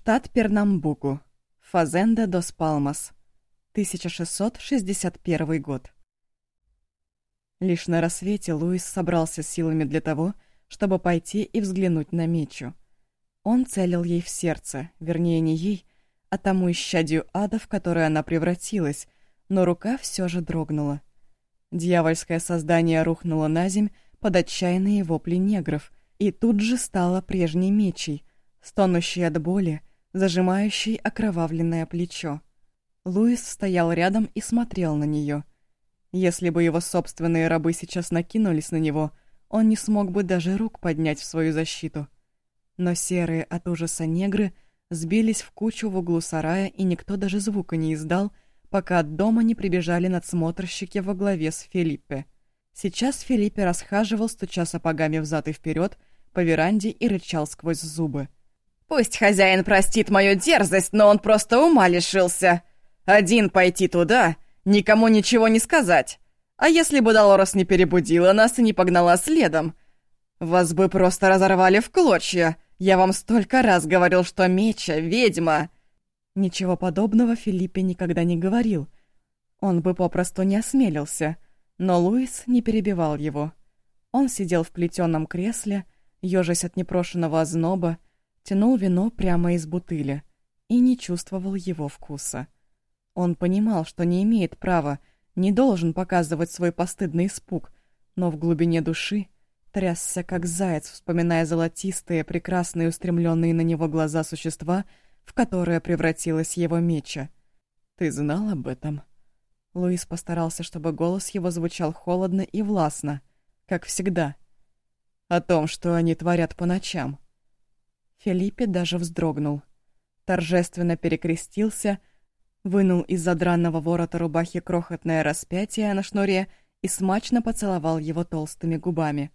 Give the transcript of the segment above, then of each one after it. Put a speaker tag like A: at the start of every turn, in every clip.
A: Штат Пернамбуку. Фазенда дос Палмас. 1661 год. Лишь на рассвете Луис собрался силами для того, чтобы пойти и взглянуть на Мечу. Он целил ей в сердце, вернее не ей, а тому исчадию ада, в которое она превратилась, но рука все же дрогнула. Дьявольское создание рухнуло на земь под отчаянные вопли негров, и тут же стало прежней мечей, стонущей от боли, зажимающей окровавленное плечо. Луис стоял рядом и смотрел на нее. Если бы его собственные рабы сейчас накинулись на него, он не смог бы даже рук поднять в свою защиту. Но серые от ужаса негры сбились в кучу в углу сарая, и никто даже звука не издал, пока от дома не прибежали надсмотрщики во главе с Филиппе. Сейчас Филиппе расхаживал, стуча сапогами взад и вперед по веранде и рычал сквозь зубы.
B: «Пусть хозяин простит мою дерзость, но он просто ума лишился. Один пойти туда, никому ничего не сказать. А если бы Долорес не перебудила нас и не погнала следом? Вас бы просто разорвали в клочья. Я вам столько раз говорил, что Меча — ведьма!»
A: Ничего подобного Филиппе никогда не говорил. Он бы попросту не осмелился, но Луис не перебивал его. Он сидел в плетеном кресле, ежась от непрошенного озноба, тянул вино прямо из бутыли и не чувствовал его вкуса. Он понимал, что не имеет права, не должен показывать свой постыдный испуг, но в глубине души трясся, как заяц, вспоминая золотистые, прекрасные, устремленные на него глаза существа — в которое превратилась его меча. «Ты знал об этом?» Луис постарался, чтобы голос его звучал холодно и властно, как всегда. «О том, что они творят по ночам». Филиппе даже вздрогнул. Торжественно перекрестился, вынул из задранного ворота рубахи крохотное распятие на шнуре и смачно поцеловал его толстыми губами.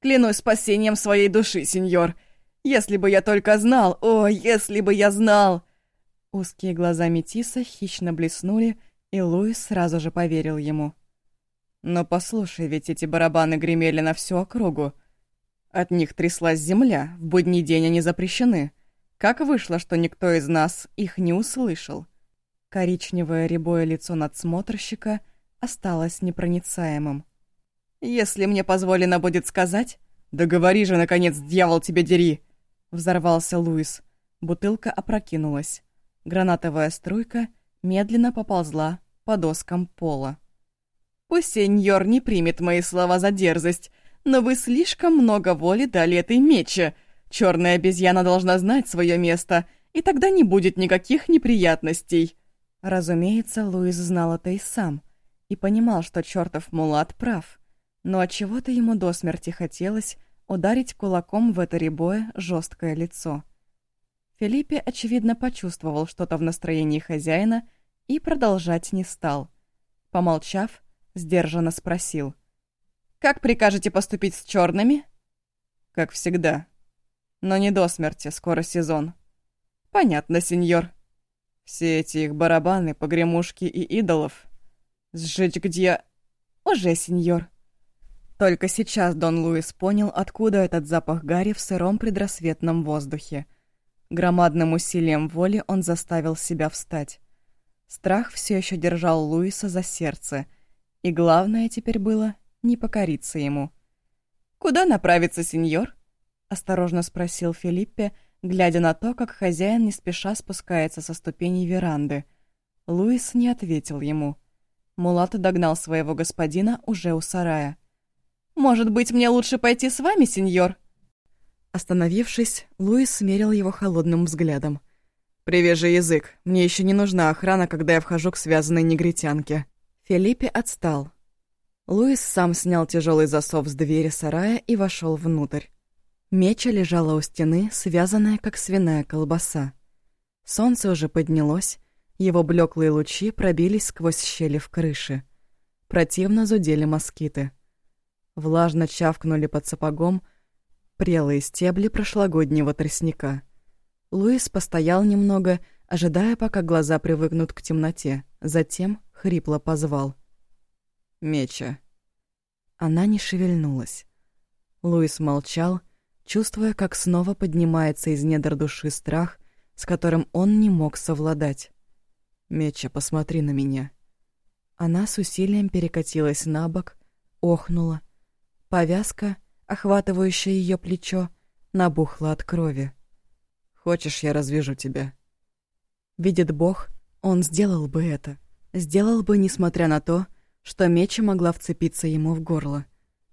B: «Клянусь спасением своей души, сеньор!» Если бы я только знал! О, если бы я знал!»
A: Узкие глаза Метиса хищно блеснули, и Луис сразу же поверил ему. «Но послушай, ведь эти барабаны гремели на всю округу. От них тряслась земля, в будний день они запрещены. Как вышло, что никто из нас их не услышал?» Коричневое рябое лицо надсмотрщика осталось непроницаемым.
B: «Если мне позволено будет сказать...» «Да говори же, наконец, дьявол тебе дери!» Взорвался Луис. Бутылка опрокинулась. Гранатовая струйка медленно поползла по доскам пола. «Пусть сеньор не примет мои слова за дерзость, но вы слишком много воли дали этой мече. Черная обезьяна должна знать свое место, и тогда не будет никаких неприятностей».
A: Разумеется, Луис знал это и сам, и понимал, что чертов мулат прав. Но от чего то ему до смерти хотелось ударить кулаком в это рябое жесткое лицо. Филиппе, очевидно, почувствовал что-то в настроении хозяина и продолжать не стал. Помолчав, сдержанно спросил.
B: «Как прикажете поступить с черными?»
A: «Как всегда. Но не до смерти, скоро сезон».
B: «Понятно, сеньор».
A: «Все эти их барабаны, погремушки и идолов. Сжечь где...»
B: «Уже, сеньор».
A: Только сейчас Дон Луис понял, откуда этот запах гари в сыром предрассветном воздухе. Громадным усилием воли он заставил себя встать. Страх все еще держал Луиса за сердце, и главное теперь было не покориться ему.
B: «Куда направится сеньор?»
A: — осторожно спросил Филиппе, глядя на то, как хозяин не спеша спускается со ступеней веранды. Луис не ответил ему. Мулат догнал своего господина уже у сарая.
B: «Может быть, мне лучше пойти с вами, сеньор?»
A: Остановившись, Луис смерил его холодным взглядом. «Привяжи язык. Мне еще не нужна охрана, когда я вхожу к связанной негритянке». Филиппе отстал. Луис сам снял тяжелый засов с двери сарая и вошел внутрь. Меча лежала у стены, связанная, как свиная колбаса. Солнце уже поднялось, его блеклые лучи пробились сквозь щели в крыше. Противно зудели москиты. Влажно чавкнули под сапогом прелые стебли прошлогоднего тростника. Луис постоял немного, ожидая, пока глаза привыкнут к темноте, затем хрипло позвал. «Меча». Она не шевельнулась. Луис молчал, чувствуя, как снова поднимается из недр души страх, с которым он не мог совладать. «Меча, посмотри на меня». Она с усилием перекатилась на бок, охнула. Повязка, охватывающая ее плечо, набухла от крови. «Хочешь, я развяжу тебя?» Видит Бог, он сделал бы это. Сделал бы, несмотря на то, что меча могла вцепиться ему в горло.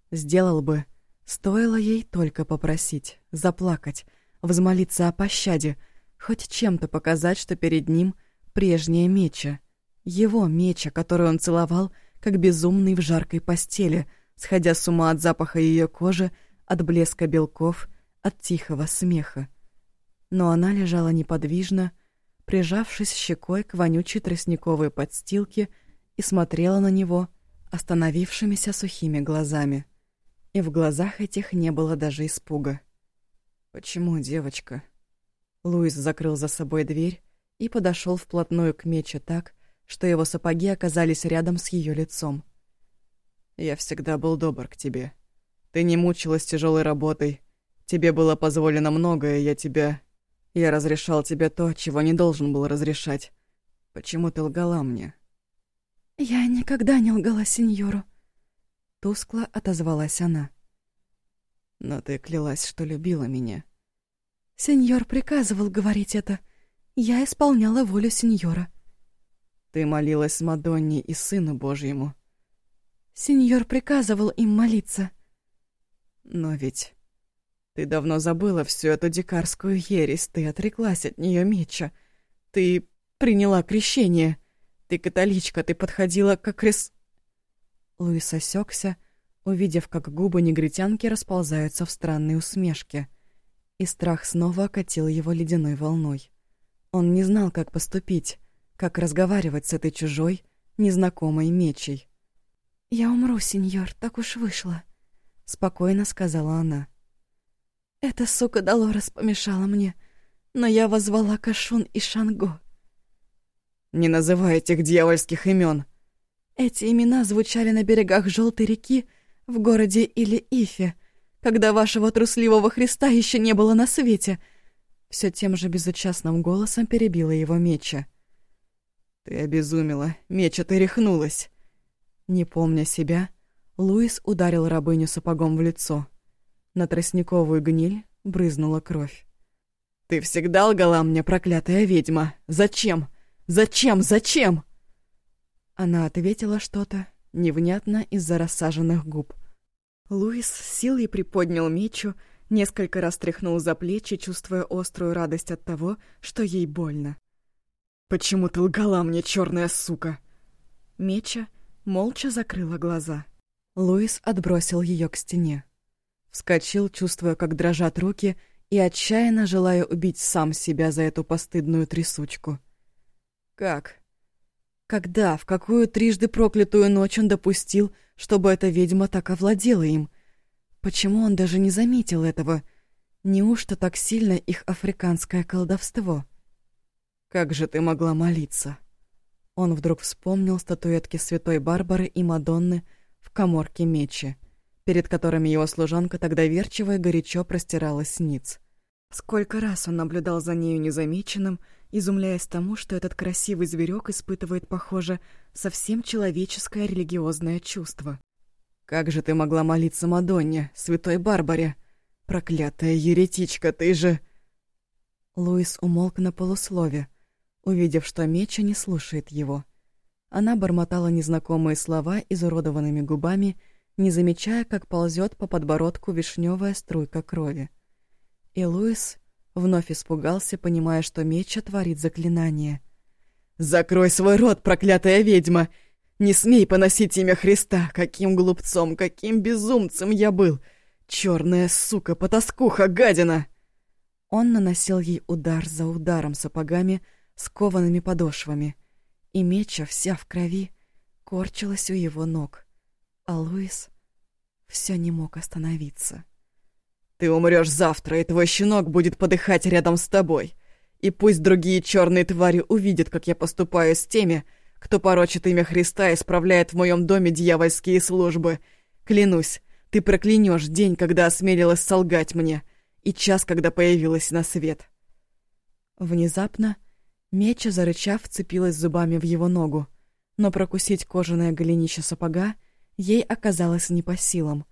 A: Сделал бы, стоило ей только попросить, заплакать, взмолиться о пощаде, хоть чем-то показать, что перед ним прежняя меча. Его меча, которую он целовал, как безумный в жаркой постели, сходя с ума от запаха ее кожи, от блеска белков, от тихого смеха. Но она лежала неподвижно, прижавшись щекой к вонючей тростниковой подстилке и смотрела на него остановившимися сухими глазами. И в глазах этих не было даже испуга. «Почему, девочка?» Луис закрыл за собой дверь и подошел вплотную к мече так, что его сапоги оказались рядом с ее лицом. «Я всегда был добр к тебе. Ты не мучилась тяжелой работой. Тебе было позволено многое, я тебя я разрешал тебе то, чего не должен был разрешать. Почему ты лгала мне?»
B: «Я никогда не лгала сеньору», — тускло отозвалась она.
A: «Но ты клялась, что любила меня».
B: «Сеньор приказывал говорить это. Я исполняла волю сеньора».
A: «Ты молилась Мадонне и Сыну Божьему».
B: «Сеньор приказывал им молиться».
A: «Но ведь ты давно забыла всю эту дикарскую ересь, ты отреклась от нее меча. Ты приняла крещение. Ты католичка, ты подходила как крес...» Луис осекся, увидев, как губы негритянки расползаются в странной усмешке. И страх снова окатил его ледяной волной. Он не знал, как поступить, как разговаривать с этой чужой, незнакомой мечей.
B: «Я умру, сеньор, так уж вышло», — спокойно сказала она. Эта сука Долорес помешала мне, но я возвала Кашун и Шанго.
A: Не называй этих дьявольских имен.
B: Эти имена звучали на берегах Желтой реки в городе или Ифе, когда вашего трусливого Христа еще не было на свете. Все тем же безучастным голосом перебила его Меча.
A: Ты обезумела, Меча, ты рехнулась.
B: Не помня себя, Луис ударил рабыню сапогом в лицо. На тростниковую гниль брызнула кровь.
A: «Ты всегда лгала мне, проклятая ведьма! Зачем? Зачем? Зачем?»
B: Она ответила что-то, невнятно из-за рассаженных губ. Луис силой приподнял мечу, несколько раз тряхнул за плечи, чувствуя острую радость от того, что ей больно.
A: «Почему ты лгала мне, черная сука?»
B: Меча молча закрыла глаза. Луис отбросил ее к стене. Вскочил, чувствуя, как дрожат руки, и отчаянно желая убить сам себя за эту постыдную трясучку.
A: «Как?»
B: Когда, в какую трижды проклятую ночь он допустил, чтобы эта ведьма так овладела им? Почему он даже не заметил этого? Неужто так сильно их африканское колдовство?
A: «Как же ты могла молиться?»
B: Он вдруг вспомнил статуэтки святой Барбары и Мадонны в коморке мечи перед которыми его служанка так доверчиво и горячо простиралась ниц. Сколько раз он наблюдал за нею незамеченным, изумляясь тому, что этот красивый зверек испытывает, похоже, совсем человеческое религиозное чувство.
A: «Как же ты могла молиться Мадонне, святой Барбаре? Проклятая еретичка, ты же...»
B: Луис умолк на полуслове, увидев, что Меча не слушает его. Она бормотала незнакомые слова изуродованными губами не замечая, как ползет по подбородку вишневая струйка крови. И Луис вновь испугался, понимая, что Меча творит заклинание.
A: «Закрой свой рот, проклятая ведьма! Не смей поносить имя Христа! Каким глупцом, каким безумцем я был! Черная сука, потаскуха, гадина!»
B: Он наносил ей удар за ударом сапогами с коваными подошвами, и Меча, вся в крови, корчилась у его ног а Луис все не мог остановиться.
A: «Ты умрешь завтра, и твой щенок будет подыхать рядом с тобой. И пусть другие черные твари увидят, как я поступаю с теми, кто порочит имя Христа и справляет в моем доме дьявольские службы. Клянусь, ты проклянешь день, когда осмелилась солгать мне, и час, когда появилась на свет». Внезапно Меча, зарычав, вцепилась зубами в его ногу, но прокусить кожаное голенище сапога ей оказалось не по силам.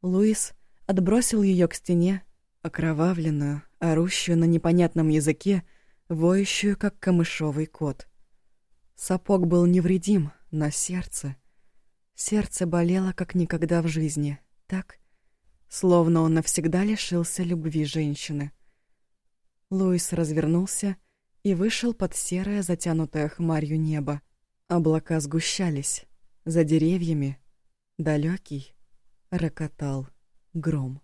A: Луис отбросил ее к стене, окровавленную, орущую на непонятном языке, воющую, как камышовый кот. Сапог был невредим, но сердце... Сердце болело, как никогда в жизни, так, словно он навсегда лишился любви женщины. Луис развернулся и вышел под серое, затянутое хмарью небо. Облака сгущались. За деревьями далекий рокотал гром.